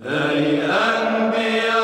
They and